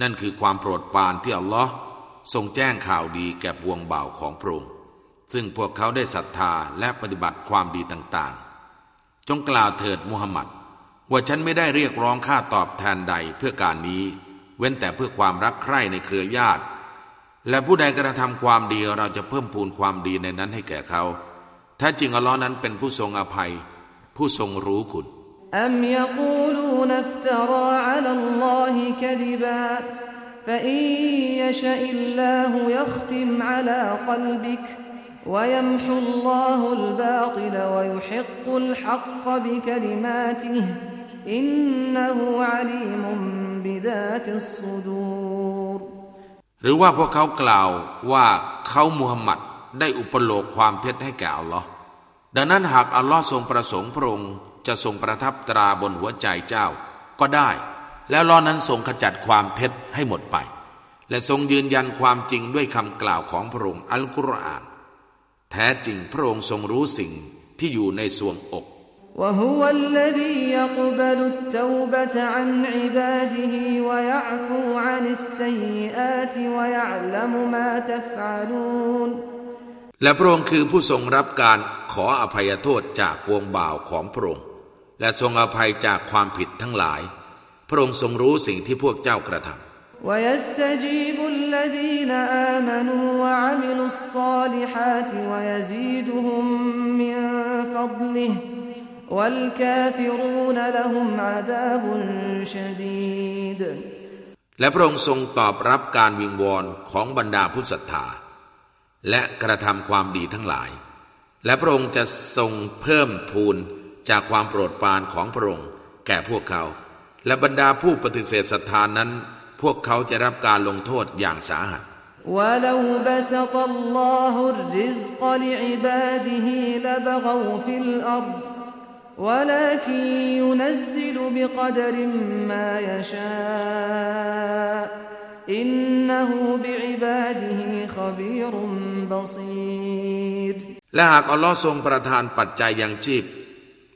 นั่นคือความโปรดปรานที่อัลลอฮ์ทรงแจ้งข่าวดีแก่ปวงบ่าวของพระองค์ซึ่งพวกเขาได้ศรัทธาและปฏิบัติความดีต่างๆ จงกล่าวเถิดมุฮัมมัดว่าฉันไม่ได้เรียกร้องค่าตอบแทนใดเพื่อการนี้ เว้นแต่เพื่อความรักใคร่ในเครือญาติ และผู้ใดกระทำความดีเราจะเพิ่มพูนความดีในนั้นให้แก่เขาแท้จริงอัลลอฮ์นั้นเป็นผู้ทรงอภัย ผู้ทรงรู้คุณ أم يقولون افترى على الله كذبا فإن يشأ الله يختم على قلبك ويمحو الله الباطل ويحق الحق بكلماته إنه عليم بذات الصدور หรือว่าพวกเขากล่าวว่าเขามุฮัมมัดได้อุปโลกความเท็จให้แก่อัลลอฮ์ดังนั้นหากอัลลอฮ์ทรงประสงค์พระองค์ จะทรงประทับตราบนหัวใจเจ้า ก็ได้ แล้วลอนั้นทรงขจัดความเท็จให้หมดไป และทรงยืนยันความจริงด้วยคำกล่าวของพระองค์อัลกุรอาน แท้จริงพระองค์ทรงรู้สิ่งที่อยู่ในสวงอก وهو الذي يقبل التوبة عن عباده ويعفو عن السيئات ويعلم ما تفعلون และพระองค์คือผู้ทรงรับการขออภัยโทษจากปวงบ่าวของพระองค์ และทรงอภัยจากความผิดทั้งหลาย พระองค์ทรงรู้สิ่งที่พวกเจ้ากระทำและพระองค์ทรงตอบรับการวิงวอนของบรรดาผู้ศรัทธา และกระทำความดีทั้งหลาย และพระองค์จะทรงเพิ่มพูน จากความโปรดปรานของพระองค์แก่พวกเขา และบรรดาผู้ปฏิเสธศรัทธานั้น พวกเขาจะรับการลงโทษอย่างสาหัส ولو بسط الله الرزق لعباده لبغوا في الأرض ولكن ينزل بقدر ما يشاء إنه بعباده خبير بصير และหากอัลลอฮ์ทรงประทานปัจจัยยังชีพ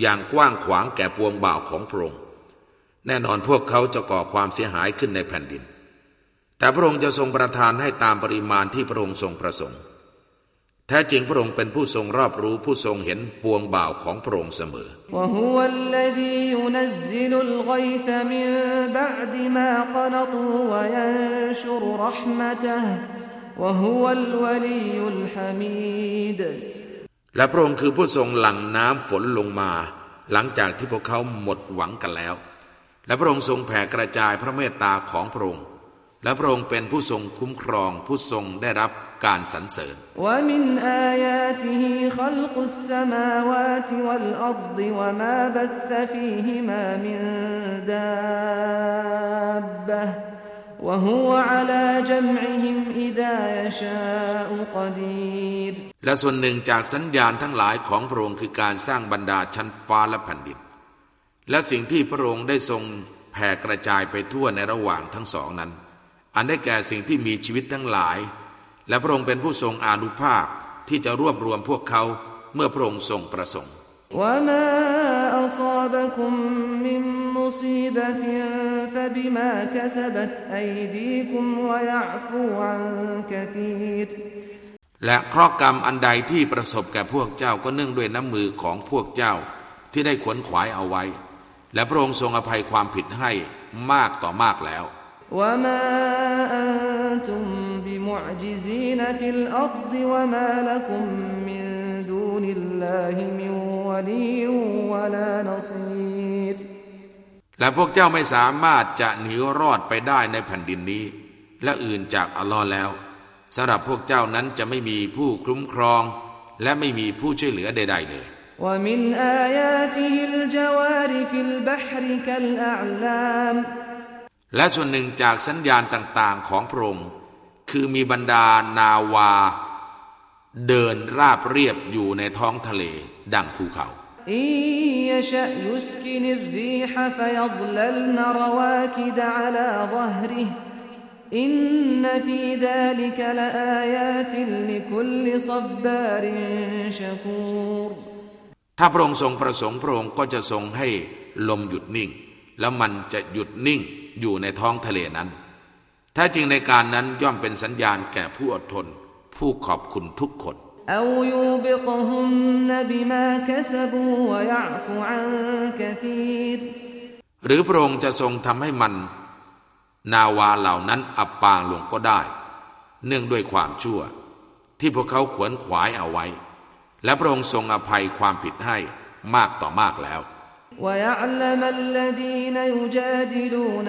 อย่างกว้างขวางแก่ปวงบ่าวของพระองค์แน่นอนพวกเขาจะก่อความเสียหายขึ้นในแผ่นดิน แต่พระองค์จะทรงประทานให้ตามปริมาณที่พระองค์ทรงประสงค์ แท้จริงพระองค์เป็นผู้ทรงรอบรู้ผู้ทรงเห็นปวงบ่าวของพระองค์เสมอ وهو الذي ينزل الغيث من بعد ما قنطوا وينشر رحمته وهو الولي الحميد และพระองค์คือผู้ทรงหลั่งน้ำฝนลงมา หลังจากที่พวกเขาหมดหวังกันแล้ว และพระองค์ทรงแผ่กระจายพระเมตตาของพระองค์ และพระองค์เป็นผู้ทรงคุ้มครองผู้ทรงได้รับการสรรเสริญและ และส่วนหนึ่งจากสัญญาณทั้งหลายของพระองค์คือการสร้างบรรดาชั้นฟ้าและแผ่นดิน และสิ่งที่พระองค์ได้ทรงแผ่กระจายไปทั่วในระหว่างทั้งสองนั้น อันได้แก่สิ่งที่มีชีวิตทั้งหลาย และพระองค์เป็นผู้ทรงอานุภาพที่จะรวบรวมพวกเขาเมื่อพระองค์ทรงประสงค์ وما أصابكم من مصيبة فبما كسبت أيديكم ويعفو عن كثير และเคราะห์กรรมอันใดที่ประสบแก่พวกเจ้าก็เนื่องด้วยน้ำมือของพวกเจ้าที่ได้ขวนขวายเอาไว้ และพระองค์ทรงอภัยความผิดให้มากต่อมากแล้ว وما أنتم بمعجزين และพวกเจ้าไม่สามารถจะหนีรอดไปได้ในแผ่นดินนี้ และอื่นจากอัลลอฮ์แล้วสำหรับพวกเจ้านั้นจะไม่มีผู้คุ้มครอง และไม่มีผู้ช่วยเหลือใด ๆ เลยและส่วนหนึ่งจากสัญญาณต่างๆของพระองค์คือมีบรรดานาวา เดินราบเรียบอยู่ในท้องทะเลดังภูเขา อินนฟีดาลิกลาอายาติลิคุลซับบาริชคูรถ้าพระองค์ทรงประสงค์พระองค์ก็จะทรงให้ลมหยุดนิ่ง แล้วมันจะหยุดนิ่งอยู่ในท้องทะเลนั้นแท้จริงในการนั้นย่อมเป็นสัญญาณแก่ผู้อดทน ผู้ขอบคุณทุกคน หรือพระองค์จะทรงทำให้มัน นาวาเหล่านั้นอับปางลงก็ได้ เนื่องด้วยความชั่ว ที่พวกเขาขวนขวายเอาไว้ และพระองค์ทรงอภัยความผิดให้มากต่อมากแล้ว ويعلم الذين يجادلون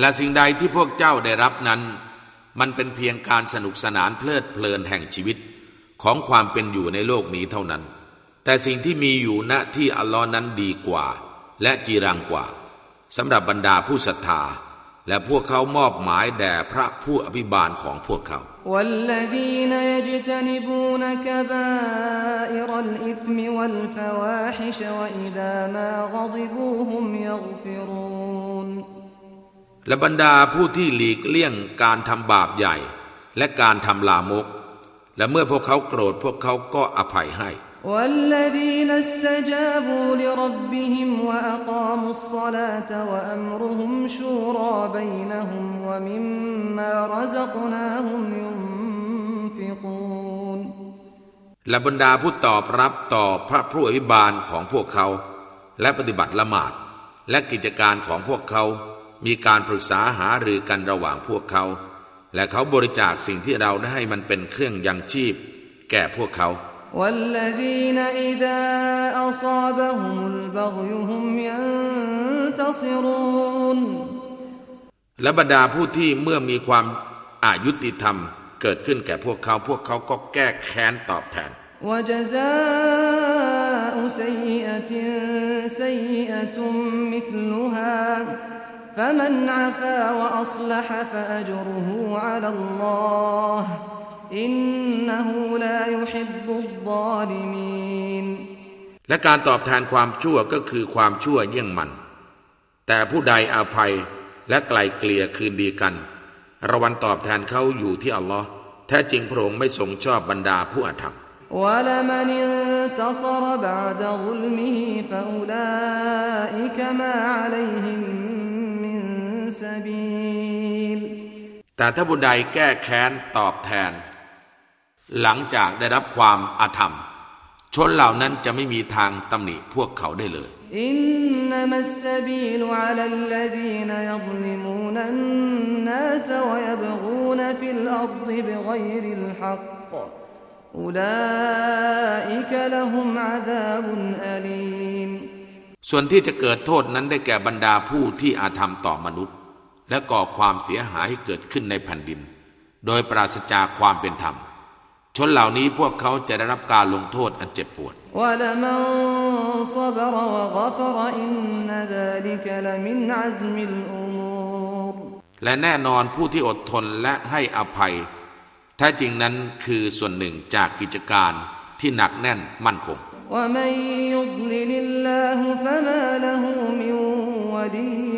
และสิ่งใดที่พวกเจ้าได้รับนั้น มันเป็นเพียงการสนุกสนานเพลิดเพลินแห่งชีวิตของความเป็นอยู่ในโลกนี้เท่านั้น แต่สิ่งที่มีอยู่ณที่อัลลอฮ์นั้นดีกว่า และจีรังกว่าสำหรับบรรดาผู้ศรัทธาและพวกเขามอบหมายแด่พระผู้อภิบาลของพวกเขา والذين يجتنبون كبائر الإثم والفواحش وإذا ما غضبوا هم يغفرون และบรรดาผู้ที่หลีกเลี่ยงการทำบาปใหญ่ และการทำลามก และเมื่อพวกเขาโกรธพวกเขาก็อภัยให้ والذين استجابوا لربهم وأقاموا الصلاة وأمرهم شورى بينهم ومما رزقناهم ينفقون และบรรดาผู้ตอบรับต่อพระผู้อภิบาลของพวกเขา และปฏิบัติละหมาด และกิจการของพวกเขา มีการปรึกษาหารือกันระหว่างพวกเขา และเขาบริจาคสิ่งที่เราได้ให้มันเป็นเครื่องยังชีพ แก่พวกเขา والذين إذا أصابهم البغي هم ينتصرون และบรรดาผู้ที่เมื่อมีความอายุติธรรมเกิดขึ้นแก่พวกเขาพวกเขาก็แก้แค้นตอบแทน وجزاء سيئة سيئة مثلها فمن عفا وأصلح فأجره على الله อินนหูลายุฮิบบุลลอลิมีนและการตอบแทนความชั่วก็คือความชั่วเยี่ยงมัน แต่ผู้ใดอาภัยและไกลเกลี่ยคืนดีกันระวันตอบแทนเขาอยู่ที่อัลลอฮ์แท้จริงพระองค์ไม่ทรงชอบบรรดาผู้อาธรรมแ ต่ถ้าบุญใดแก้แค้นตอบแทน หลังจากได้รับความอาธรรม ชนเหล่านั้นจะไม่มีทางตำหนิพวกเขาได้เลยอินนัมัสบีลอัลลดีนยัซลิมูนันนัสวยบกูนฟิลอัรฎบิกยริลฮักอุลาอิกละฮุมอาดาบุนอลีมส่วนที่จะเกิดโทษนั้นได้แก่บรรดาผู้ที่อาธรรมต่อมนุษย์ และก่อความเสียหายให้เกิดขึ้นในแผ่นดิน โดยปราศจากความเป็นธรรม ชนเหล่านี้พวกเขาจะได้รับการลงโทษอันเจ็บปวด และแน่นอนผู้ที่อดทนและให้อภัย แท้จริงนั้นคือส่วนหนึ่งจากกิจการที่หนักแน่นมั่นคงแล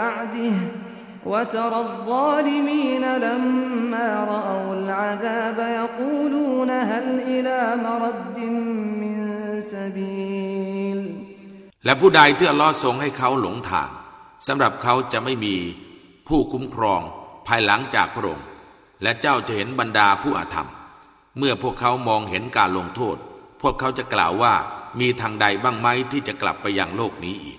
ะ وترى الظالمين لما رأوا العذاب يقولون هل إلى مرد من سبيل และผู้ใดที่อัลลอฮ์ทรงให้เขาหลงทางสำหรับเขาจะไม่มีผู้คุ้มครองภายหลังจากพระองค์และเจ้าจะเห็นบรรดาผู้อาธรรม เมื่อพวกเขามองเห็นการลงโทษ พวกเขาจะกล่าวว่า มีทางใดบ้างไหมที่จะกลับไปยังโลกนี้อีก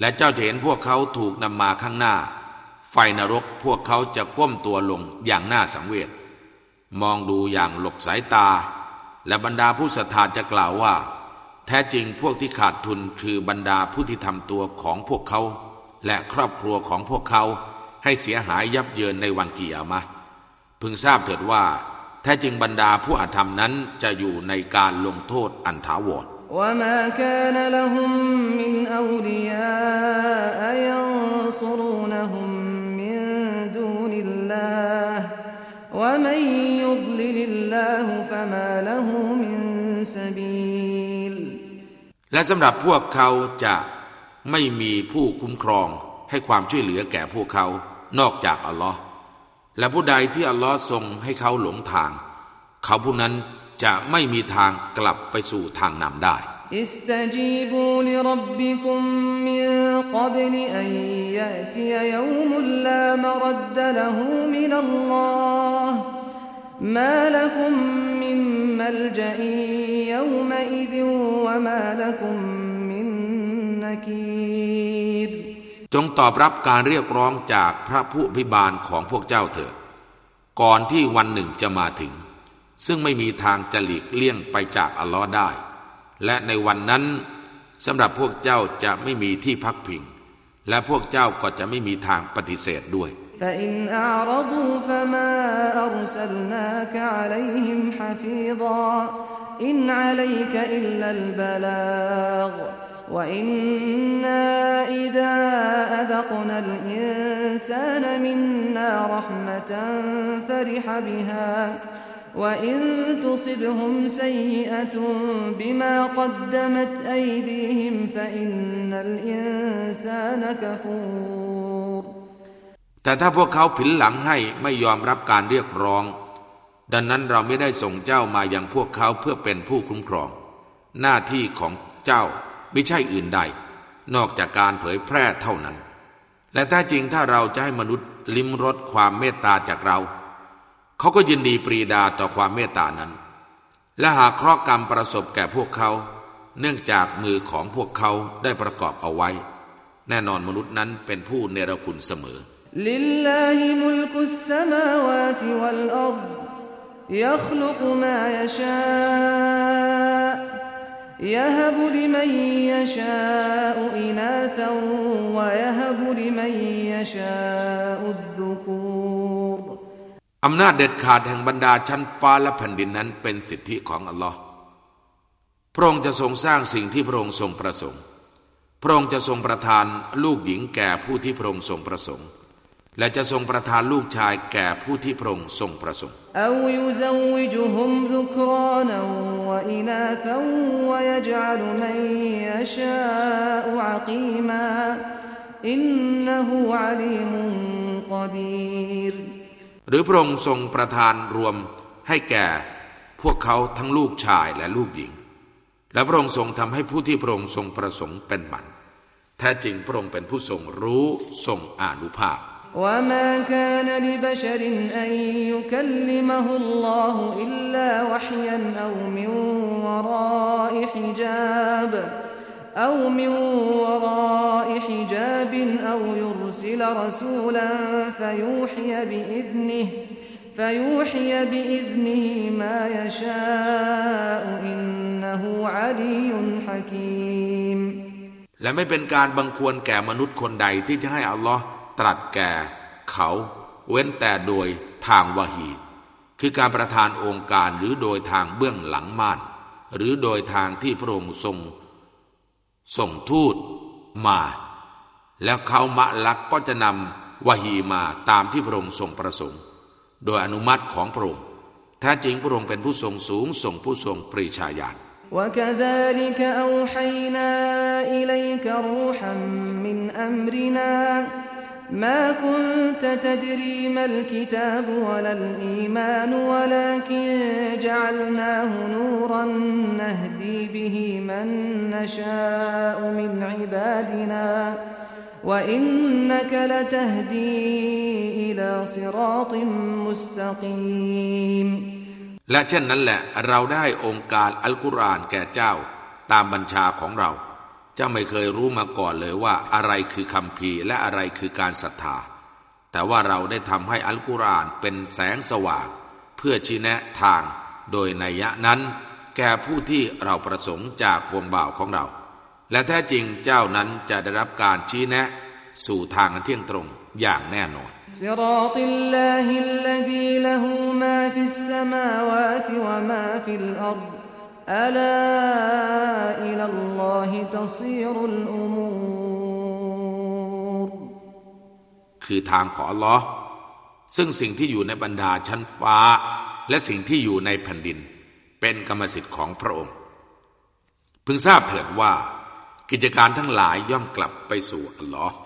และเจ้าจะเห็นพวกเขาถูกนำมาข้างหน้า ไฟนรกพวกเขาจะก้มตัวลงอย่างน่าสังเวชมองดูอย่างหลบสายตา และบรรดาผู้ศรัทธาจะกล่าวว่า แท้จริงพวกที่ขาดทุนคือบรรดาผู้ที่ทำตัวของพวกเขา และครอบครัวของพวกเขา ให้เสียหายยับเยินในวันเกียามะพึงทราบเถิดว่า แท้จริงบรรดาผู้อาธรรมนั้นจะอยู่ในการลงโทษอันถาวร وما كان لهم من أولياء ينصرونهم من دون الله ومن يضلل الله فما له من سبيل และสำหรับพวกเขาจะไม่มีผู้คุ้มครองให้ความช่วยเหลือแก่พวกเขานอกจากอัลลอฮ์และผู้ใดที่อัลลอฮ์ทรงให้เขาหลงทาง เขาผู้นั้น จะไม่มีทางกลับไปสู่ทางนำได้ استجيبوا لربكم من قبل أن يأتي يوم لا مرد له من الله ما لكم من ملجأ يومئذ وما لكم من نكير จงตอบรับการเรียกร้องจากพระผู้พิบาลของพวกเจ้าเถิด ก่อนที่วันหนึ่งจะมาถึง ซึ่งไม่มีทางจะหลีกเลี่ยงไปจากอัลลอฮ์ได้ และในวันนั้นสำหรับพวกเจ้าจะไม่มีที่พักพิง และพวกเจ้าก็จะไม่มีทางปฏิเสธด้วย فإن أعرضوا فما أرسلناك عليهم حفيظا إن عليك إلا البلاغ وإنا إذا أذقنا الإنسان منا رحمة فرح بها وإن تصبهم سيئة بما قدمت أيديهم فإن الإنسان كفور แต่ถ้าพวกเขาผินหลังให้ไม่ยอมรับการเรียกร้อง ดังนั้นเราไม่ได้ส่งเจ้ามาอย่างพวกเขาเพื่อเป็นผู้คุ้มครอง หน้าที่ของเจ้าไม่ใช่อื่นใด นอกจากการเผยแพร่เท่านั้น และแท้จริงถ้าเราจะให้มนุษย์ลิ้มรสความเมตตาจากเรา เขาก็ยินดีปรีดาต่อความเมตตานั้น และหากเคราะห์กรรมประสบแก่พวกเขา เนื่องจากมือของพวกเขาได้ประกอบเอาไว้ แน่นอนมนุษย์นั้นเป็นผู้เนรคุณเสมอ لله ملك السماوات والأرض يخلق ما يشاء يهب لمن يشاء إناثا ويهب لمن يشاء الذكور อำนาจเด็ดขาดแห่งบรรดาชั้นฟ้าและแผ่นดินนั้นเป็นสิทธิของอัลลอฮ์พระองค์จะทรงสร้างสิ่งที่พระองค์ทรงประสงค์ พระองค์จะทรงประทานลูกหญิงแก่ผู้ที่พระองค์ทรงประสงค์ และจะทรงประทานลูกชายแก่ผู้ที่พระองค์ทรงประสงค์ อินนหูอาลีมุนกดีร หรือพระองค์ทรงประทานรวมให้แก่พวกเขาทั้งลูกชายและลูกหญิง และพระองค์ทรงทำให้ผู้ที่พระองค์ทรงประสงค์เป็นบันแท้จริงพระองค์เป็นผู้ทรงรู้ทรงอานุภาพ وما كان لبشر أن يكلمه الله إلا وحيا أو من وراء حجاب أو من وراء حجاب أو يرسل رسولا فيوحي بإذنه فيوحي بإذنه ما يشاء إنه علي حكيم และไม่เป็นการบังควรแก่มนุษย์คนใดที่จะให้อัลลอฮ์ตรัสแก่เขาเว้นแต่โดยทางวะฮี คือการประทานองค์การหรือโดยทางเบื้องหลังม่าน หรือโดยทางที่พระองค์ทรง ส่งทูตมา แล้วเขามะลักก็จะนำวะฮีมาตามที่พระองค์ทรงประสงค์ โดยอนุมัติของพระองค์แท้จริงพระองค์เป็นผู้ทรงสูงทรงผู้ทรงปรีชาญาณ وكذلك أوحينا إليك روحا من أمرنا ما كنت تدري ما الكتاب ولا الإيمان ولكن جعلناه نورا نهدي به من نشاء من عبادنا وإنك لتهدي إلى صراط مستقيم และเช่นนั้นแหละเราได้องค์การอัลกุรอานแก่เจ้าตามบัญชาของเรา เจ้าไม่เคยรู้มาก่อนเลยว่าอะไรคือคำพีและอะไรคือการศรัทธา แต่ว่าเราได้ทำให้อัลกุรอานเป็นแสงสว่าง เพื่อชี้แนะทางโดยนัยะนั้น แก่ผู้ที่เราประสงค์จากปวงบ่าวของเรา และแท้จริงเจ้านั้นจะได้รับการชี้แนะ สู่ทางเที่ยงตรงอย่างแน่นอน ألا إلى الله تصير الأمور คือทางของอัลลอฮ์ซึ่งสิ่งที่อยู่ในบรรดาชั้นฟ้า และสิ่งที่อยู่ในแผ่นดิน เป็นกรรมสิทธิ์ของพระองค์ พึงทราบเถิดว่า กิจการทั้งหลายย่อมกลับไปสู่อัลลอฮ์